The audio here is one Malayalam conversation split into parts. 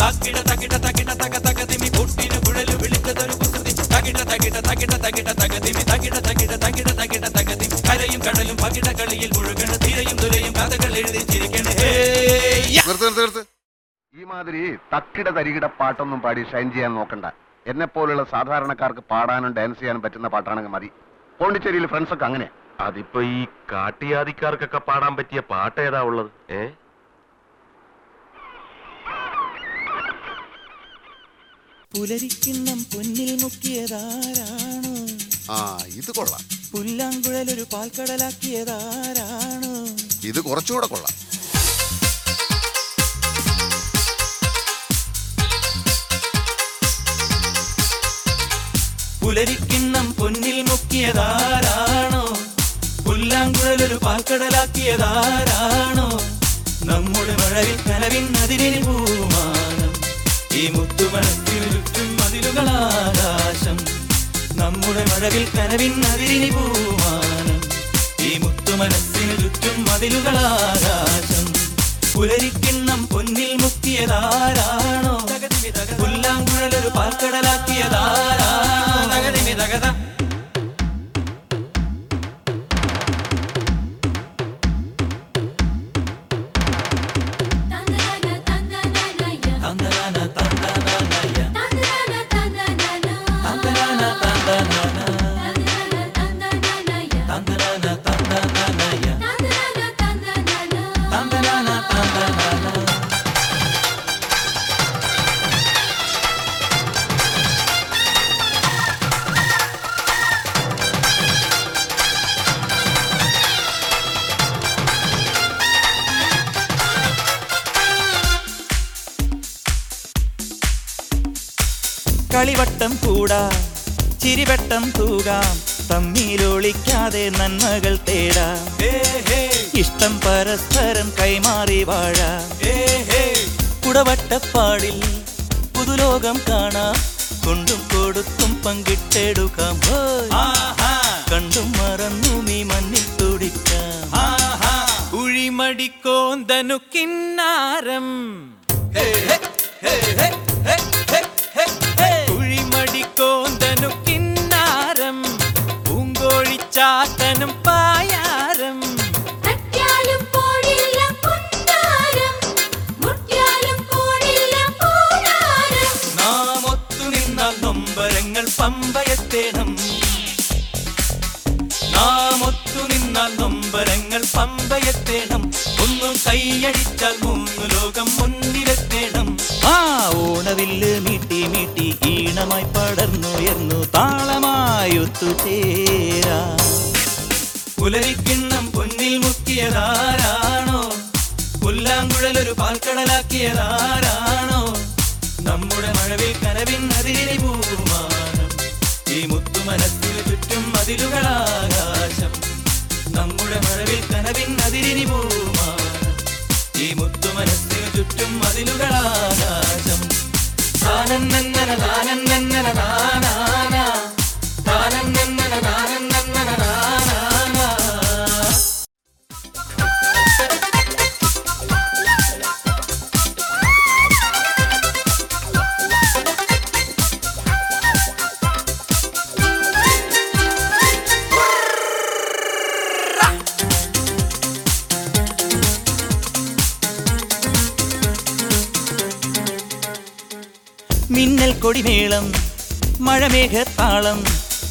പാട്ടിനു തകിട തകിട തകിട തകിട തകിട തകിട തകിട തകിട തകിട തകിട തകിട കടലും ഈ മാതിരി തക്കിട തരികിട പാട്ടൊന്നും പാടി ഷൈൻ ചെയ്യാൻ നോക്കണ്ട. എന്നെ പോലുള്ള സാധാരണക്കാർക്ക് പാടാനും ഡാൻസ് ചെയ്യാനും പറ്റുന്ന പാട്ടാണെങ്കിൽ മതി. പോണ്ടിച്ചേരിയിൽ ഫ്രണ്ട്സൊക്കെ അങ്ങനെയാണ് അങ്ങനെ അതിപ്പോ ഈ കാട്ടിയാദിക്കാർക്കൊക്കെ പാടാൻ പറ്റിയ പാട്ട് ഏതാ ഉള്ളത്? ഏ? പുലരിക്കിണ്ണം പൊന്നിൽ മുക്കിയതാരാണ്? ആ ഇത് കൊള്ളാം. പുല്ലാങ്കുഴലൊരു പാൽക്കടലാക്കിയതാരാണ്? ഇത് കുറച്ചുകൂടെ കൊള്ളാം. പുലരിക്കിണ്ണം പൊന്നിൽ മുക്കിയതാരാണോ പുല്ലാങ്കുഴലൊരു പാൽക്കടലാക്കിയതാരാണോ നമ്മുടെ മഴവിൽ കനവിൻ അതിരി പൂമാനം. ഈ മുത്തുമണത്തിൽ ചുറ്റും മതിലുകളാകാശം. നമ്മുടെ മഴവിൽ കനവിൻ അതിരി പൂമാനം. ഈ മുത്തുമനസ്സിന് ചുറ്റും മതിലുകളാകാശം പുലരിക്കിണ്ണം പൊന്നിൽ മുക്കിയതാരാണോ? പുല്ലാങ്കുഴലൊരു പാൽക്കടലാക്കിയതാരാണോ? തകതിമി തകത കളിവട്ടം കൂടാ ചിരിവട്ടം തൂകാം തമ്മിലൊളിക്കാതെ നന്മകൾ തേടാ. ഇഷ്ടം പരസ്പരം കൈമാറി വാഴാ. കുടവട്ടപ്പാടിൽ പുതുലോകം കാണാ കൊണ്ടും കൊടുത്തും പങ്കിട്ടെടുക്കാം. കണ്ടും മറന്നു നീ മണ്ണിൽ തുടിക്കാം. ഉഴിമടിക്കോന്തനു കിന്നാരം. കുഴിമടിക്കോന്തനു പൂങ്കോഴിച്ചാത്തനും പായാരം. നാം നൊമ്പരങ്ങൾ പമ്പയത്തേണം. നാം ഒത്തു നിന്നാൽ നൊമ്പരങ്ങൾ പമ്പയത്തേണം. ഒന്നു കൈയടിച്ചാൽ മൂന്ന് ലോകം മുന്നിലെത്തേണം. ആ ഓണവില്ല് മീട്ടി മീട്ടി ഈണമായി പടർന്നുയർന്നു താളമായൊത്തു ഒത്തുചേരാ പുലരിക്കിണ്ണം പൊന്നിൽ മുക്കിയതാരാണോ? പുല്ലാങ്കുഴലൊരു പാൽക്കടലാക്കിയതാരാണോ? നമ്മുടെ മഴവിൽ കനവിൻ അതിരി പൂമാനം ഈ മുത്തു മനസ്സിന് ചുറ്റും മതിലുകളാകാശം. നമ്മുടെ മഴവിൽ കനവിൻ അതിരി പൂമാനം ഈ മുത്തു മനസ്സിന് ചുറ്റും മതിലുകളാകാശം. താനന്നന താനന്നന മിന്നൽ കൊടിമേളം മഴമേഘത്താളം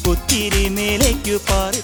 ഒത്തിരി മേലേക്കു പാറി